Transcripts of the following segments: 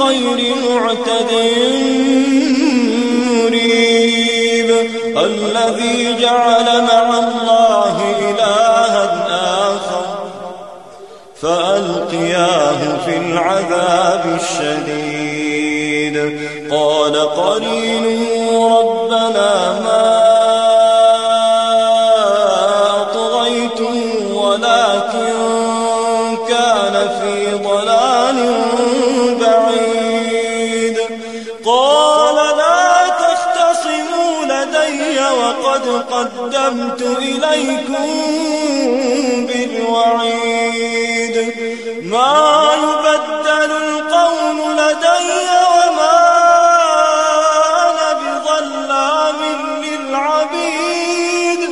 معتد مريب. الذي جعل مع الله إلها آخر فألقياه في العذاب الشديد. قال قرينه ربنا ما أطغيته ولكن كان في ضلال بعيد. قال لا تختصموا لدي وقد قدمت إليكم بالوعيد. ما يبدل القول لدي وما أنا بظلام للعبيد.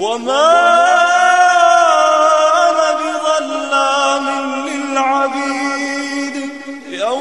وما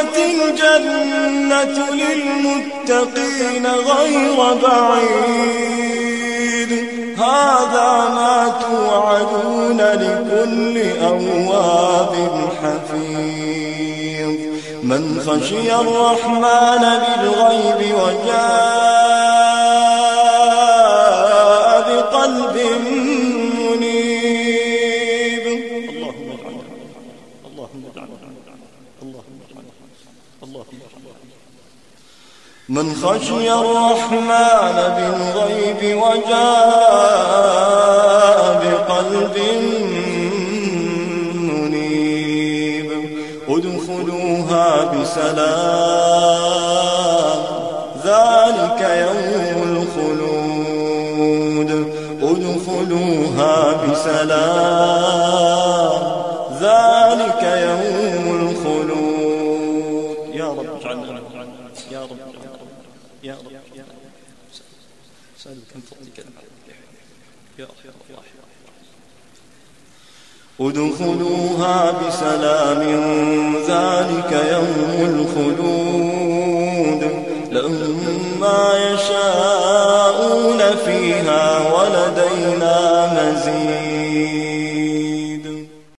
وأزلفت الجنة للمتقين غير بعيد. هذا ما توعدون لكل أواب حفيظ. من خشي الرحمن بالغيب وجاء بقلب منيب. اللهم اجعلنا اللهم اجعلنا من خشي الرحمن بالغيب وجاء بقلب منيب. ادخلوها بسلام. ذلك يوم الخلود. ادخلوها بسلام. رب اجعلنا يا رب يا رب يا رب سألك من فضلك يا رب يا رب ادخلوها بسلام ذلك يوم الخلود. لهم ما يشاءون فيها ولدينا مزيد